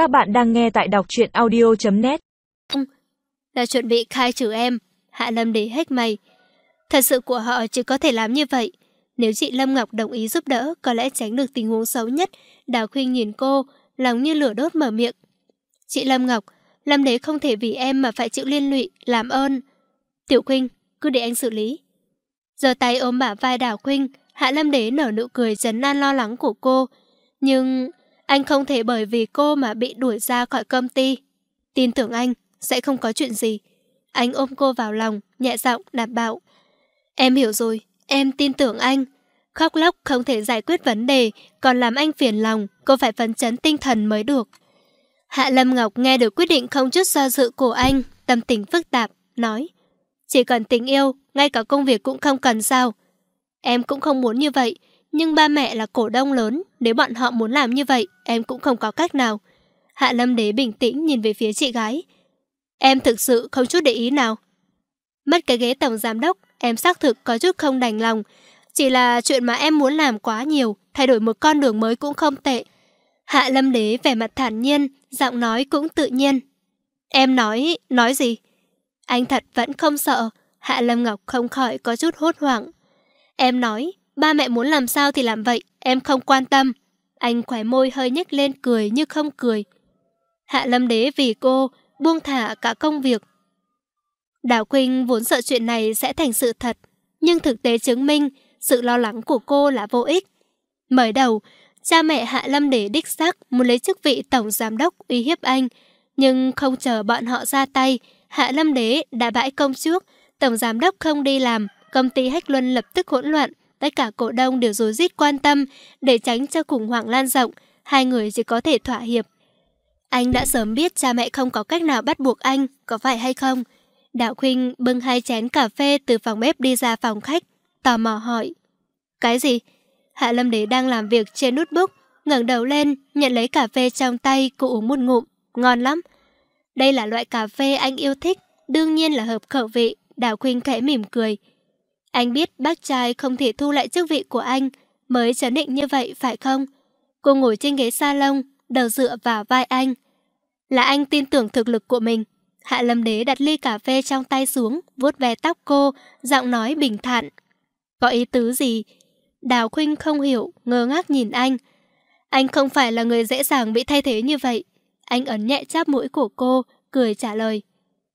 Các bạn đang nghe tại đọc truyện audio.net Là chuẩn bị khai trừ em, Hạ Lâm để hết mày Thật sự của họ chỉ có thể làm như vậy. Nếu chị Lâm Ngọc đồng ý giúp đỡ, Có lẽ tránh được tình huống xấu nhất. Đào khuyên nhìn cô, Lòng như lửa đốt mở miệng. Chị Lâm Ngọc, Lâm đế không thể vì em mà phải chịu liên lụy, Làm ơn. Tiểu Khuynh cứ để anh xử lý. Giờ tay ôm bả vai Đào Khuynh Hạ Lâm đế nở nụ cười trấn an lo lắng của cô. Nhưng anh không thể bởi vì cô mà bị đuổi ra khỏi công ty. Tin tưởng anh, sẽ không có chuyện gì. Anh ôm cô vào lòng, nhẹ giọng, đảm bảo. Em hiểu rồi, em tin tưởng anh. Khóc lóc không thể giải quyết vấn đề, còn làm anh phiền lòng, cô phải phấn chấn tinh thần mới được. Hạ Lâm Ngọc nghe được quyết định không chút do dự của anh, tâm tình phức tạp, nói. Chỉ cần tình yêu, ngay cả công việc cũng không cần sao. Em cũng không muốn như vậy, nhưng ba mẹ là cổ đông lớn, nếu bọn họ muốn làm như vậy, em cũng không có cách nào. Hạ Lâm Đế bình tĩnh nhìn về phía chị gái. Em thực sự không chút để ý nào. Mất cái ghế tổng giám đốc, em xác thực có chút không đành lòng. Chỉ là chuyện mà em muốn làm quá nhiều, thay đổi một con đường mới cũng không tệ. Hạ Lâm Đế vẻ mặt thản nhiên, giọng nói cũng tự nhiên. Em nói, nói gì? Anh thật vẫn không sợ. Hạ Lâm Ngọc không khỏi có chút hốt hoảng. Em nói, Ba mẹ muốn làm sao thì làm vậy, em không quan tâm. Anh khóe môi hơi nhếch lên cười như không cười. Hạ Lâm Đế vì cô buông thả cả công việc. Đào Quỳnh vốn sợ chuyện này sẽ thành sự thật, nhưng thực tế chứng minh sự lo lắng của cô là vô ích. Mới đầu, cha mẹ Hạ Lâm Đế đích xác muốn lấy chức vị tổng giám đốc uy hiếp anh, nhưng không chờ bọn họ ra tay, Hạ Lâm Đế đã bãi công trước, tổng giám đốc không đi làm, công ty Hách Luân lập tức hỗn loạn, Tất cả cổ đông đều rối rít quan tâm, để tránh cho khủng hoảng lan rộng, hai người chỉ có thể thỏa hiệp. Anh đã sớm biết cha mẹ không có cách nào bắt buộc anh, có phải hay không? Đạo Khuynh bưng hai chén cà phê từ phòng bếp đi ra phòng khách, tò mò hỏi. Cái gì? Hạ Lâm Đế đang làm việc trên notebook, ngẩng đầu lên, nhận lấy cà phê trong tay, cô uống một ngụm, ngon lắm. Đây là loại cà phê anh yêu thích, đương nhiên là hợp khẩu vị, Đào Khuynh khẽ mỉm cười. Anh biết bác trai không thể thu lại chức vị của anh, mới chấn định như vậy phải không? Cô ngồi trên ghế salon, đầu dựa vào vai anh. Là anh tin tưởng thực lực của mình. Hạ Lâm Đế đặt ly cà phê trong tay xuống, vuốt ve tóc cô, giọng nói bình thản. Có ý tứ gì? Đào Khuynh không hiểu, ngơ ngác nhìn anh. Anh không phải là người dễ dàng bị thay thế như vậy. Anh ấn nhẹ chắp mũi của cô, cười trả lời.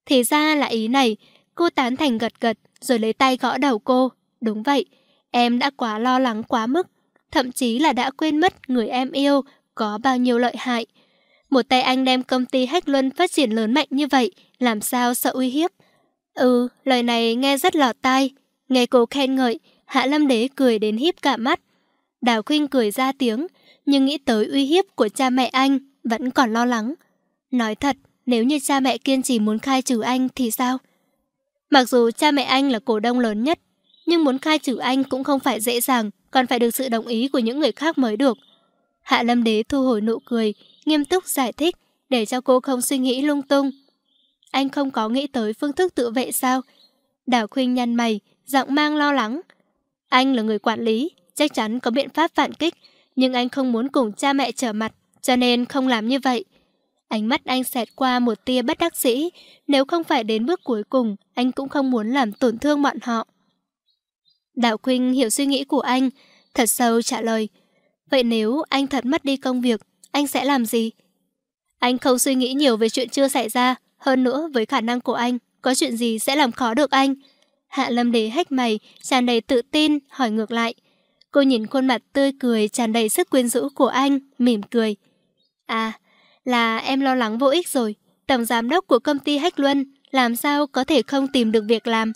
Thì ra là ý này, cô tán thành gật gật, rồi lấy tay gõ đầu cô. Đúng vậy, em đã quá lo lắng quá mức, thậm chí là đã quên mất người em yêu có bao nhiêu lợi hại. Một tay anh đem công ty Hách Luân phát triển lớn mạnh như vậy, làm sao sợ uy hiếp. Ừ, lời này nghe rất lọt tai. Nghe cô khen ngợi, Hạ Lâm Đế cười đến híp cả mắt. Đào Khuynh cười ra tiếng, nhưng nghĩ tới uy hiếp của cha mẹ anh, vẫn còn lo lắng. Nói thật, nếu như cha mẹ kiên trì muốn khai trừ anh thì sao? Mặc dù cha mẹ anh là cổ đông lớn nhất, nhưng muốn khai trừ anh cũng không phải dễ dàng, còn phải được sự đồng ý của những người khác mới được. Hạ Lâm Đế thu hồi nụ cười, nghiêm túc giải thích, để cho cô không suy nghĩ lung tung. Anh không có nghĩ tới phương thức tự vệ sao? Đào Khuynh nhăn mày, giọng mang lo lắng. Anh là người quản lý, chắc chắn có biện pháp phản kích, nhưng anh không muốn cùng cha mẹ trở mặt, cho nên không làm như vậy. Ánh mắt anh xẹt qua một tia bất đắc dĩ, nếu không phải đến bước cuối cùng, anh cũng không muốn làm tổn thương bọn họ. Đạo Quynh hiểu suy nghĩ của anh, thật sâu trả lời. Vậy nếu anh thật mất đi công việc, anh sẽ làm gì? Anh không suy nghĩ nhiều về chuyện chưa xảy ra, hơn nữa với khả năng của anh, có chuyện gì sẽ làm khó được anh? Hạ Lâm Đế hách mày, tràn đầy tự tin, hỏi ngược lại. Cô nhìn khuôn mặt tươi cười tràn đầy sức quyến rũ của anh, mỉm cười. À, là em lo lắng vô ích rồi. Tổng giám đốc của công ty Hách Luân làm sao có thể không tìm được việc làm.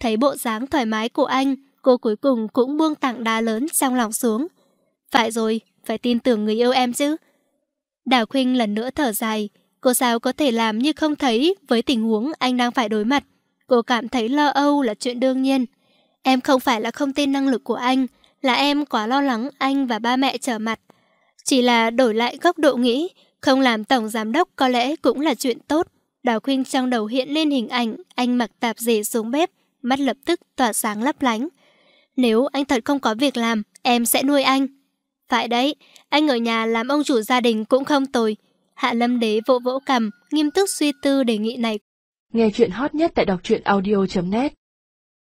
Thấy bộ dáng thoải mái của anh, cô cuối cùng cũng buông tảng đá lớn trong lòng xuống. Phải rồi, phải tin tưởng người yêu em chứ. Đào Khuynh lần nữa thở dài, cô sao có thể làm như không thấy với tình huống anh đang phải đối mặt. Cô cảm thấy lo âu là chuyện đương nhiên. Em không phải là không tin năng lực của anh, là em quá lo lắng anh và ba mẹ trở mặt. Chỉ là đổi lại góc độ nghĩ, không làm tổng giám đốc có lẽ cũng là chuyện tốt. Đào Khuynh trong đầu hiện lên hình ảnh anh mặc tạp dề xuống bếp, mắt lập tức tỏa sáng lấp lánh. Nếu anh thật không có việc làm, em sẽ nuôi anh. Phải đấy, anh ở nhà làm ông chủ gia đình cũng không tồi. Hạ Lâm Đế vỗ vỗ cầm, nghiêm túc suy tư đề nghị này. Nghe chuyện hot nhất tại đọc truyện audio.net